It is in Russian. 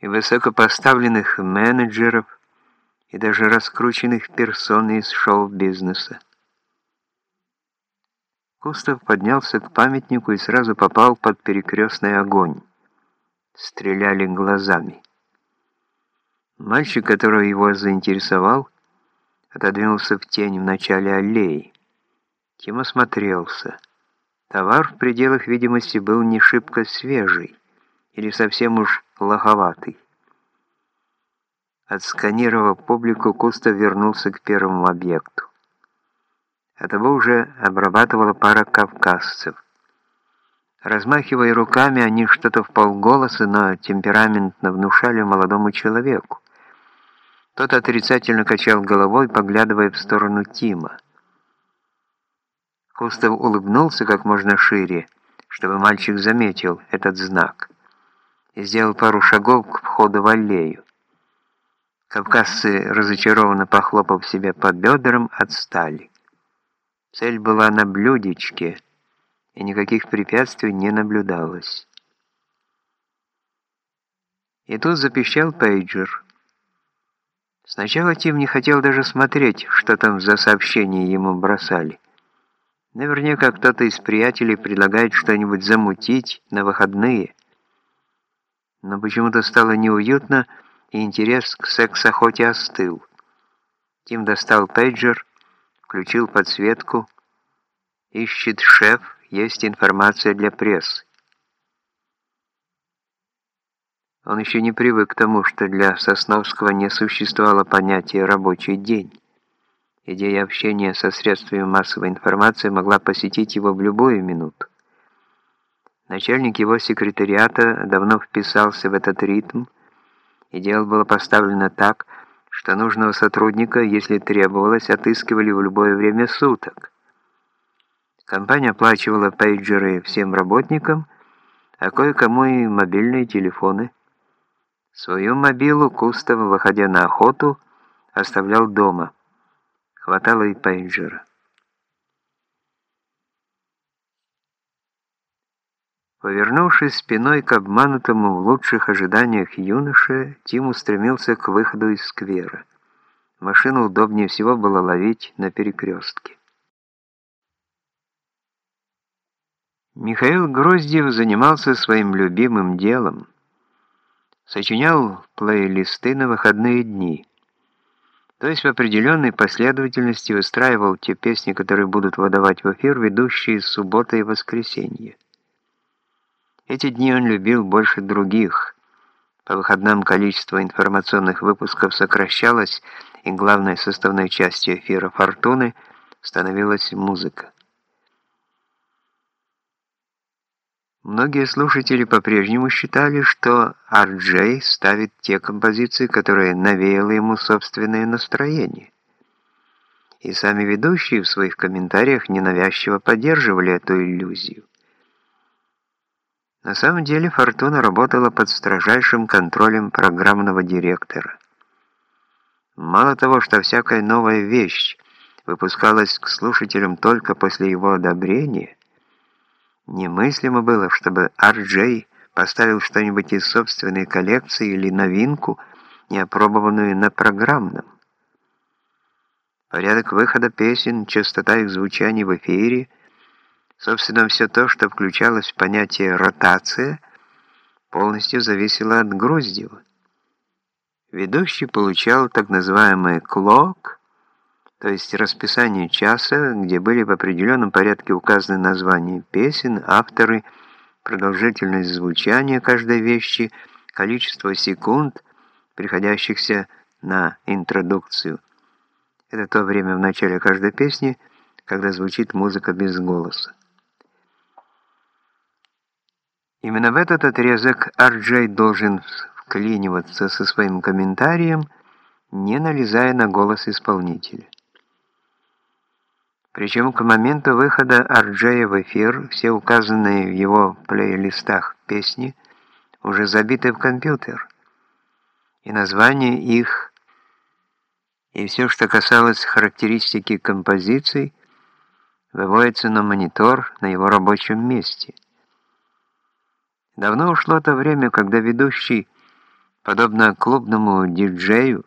и высокопоставленных менеджеров, и даже раскрученных персон из шоу-бизнеса. Кустов поднялся к памятнику и сразу попал под перекрестный огонь. Стреляли глазами. Мальчик, который его заинтересовал, отодвинулся в тень в начале аллеи. Тим осмотрелся. Товар в пределах видимости был не шибко свежий или совсем уж лоховатый. Отсканировав публику, Кустов вернулся к первому объекту. Этого уже обрабатывала пара кавказцев. Размахивая руками, они что-то в полголоса, но темпераментно внушали молодому человеку. Тот отрицательно качал головой, поглядывая в сторону Тима. Кустов улыбнулся как можно шире, чтобы мальчик заметил этот знак, и сделал пару шагов к входу в аллею. Кавказцы, разочарованно похлопав себя по бедрам, отстали. Цель была на блюдечке, и никаких препятствий не наблюдалось. И тут запищал пейджер. Сначала Тим не хотел даже смотреть, что там за сообщение ему бросали. Наверняка кто-то из приятелей предлагает что-нибудь замутить на выходные. Но почему-то стало неуютно, и интерес к секс-охоте остыл. Тим достал пейджер, включил подсветку. Ищет шеф, есть информация для прессы. Он еще не привык к тому, что для Сосновского не существовало понятия «рабочий день». Идея общения со средствами массовой информации могла посетить его в любую минуту. Начальник его секретариата давно вписался в этот ритм, и дело было поставлено так, что нужного сотрудника, если требовалось, отыскивали в любое время суток. Компания оплачивала пейджеры всем работникам, а кое-кому и мобильные телефоны. Свою мобилу Кустов, выходя на охоту, оставлял дома. Хватало и пейджера. Повернувшись спиной к обманутому в лучших ожиданиях юноше, Тим устремился к выходу из сквера. Машину удобнее всего было ловить на перекрестке. Михаил Гроздьев занимался своим любимым делом. Сочинял плейлисты на выходные дни. То есть в определенной последовательности выстраивал те песни, которые будут выдавать в эфир ведущие субботы и воскресенье. Эти дни он любил больше других. По выходным количество информационных выпусков сокращалось, и главной составной частью эфира «Фортуны» становилась музыка. Многие слушатели по-прежнему считали, что Арджей ставит те композиции, которые навеяло ему собственное настроение. И сами ведущие в своих комментариях ненавязчиво поддерживали эту иллюзию. На самом деле «Фортуна» работала под строжайшим контролем программного директора. Мало того, что всякая новая вещь выпускалась к слушателям только после его одобрения, немыслимо было, чтобы Ар-Джей поставил что-нибудь из собственной коллекции или новинку, не опробованную на программном. Порядок выхода песен, частота их звучания в эфире – Собственно, все то, что включалось в понятие «ротация», полностью зависело от Груздева. Ведущий получал так называемый «клок», то есть расписание часа, где были в определенном порядке указаны названия песен, авторы, продолжительность звучания каждой вещи, количество секунд, приходящихся на интродукцию. Это то время в начале каждой песни, когда звучит музыка без голоса. Именно в этот отрезок Арджей должен вклиниваться со своим комментарием, не налезая на голос исполнителя. Причем к моменту выхода Арджея в эфир все указанные в его плейлистах песни уже забиты в компьютер, и названия их, и все, что касалось характеристики композиций, выводится на монитор на его рабочем месте – Давно ушло то время, когда ведущий Подобно клубному диджею,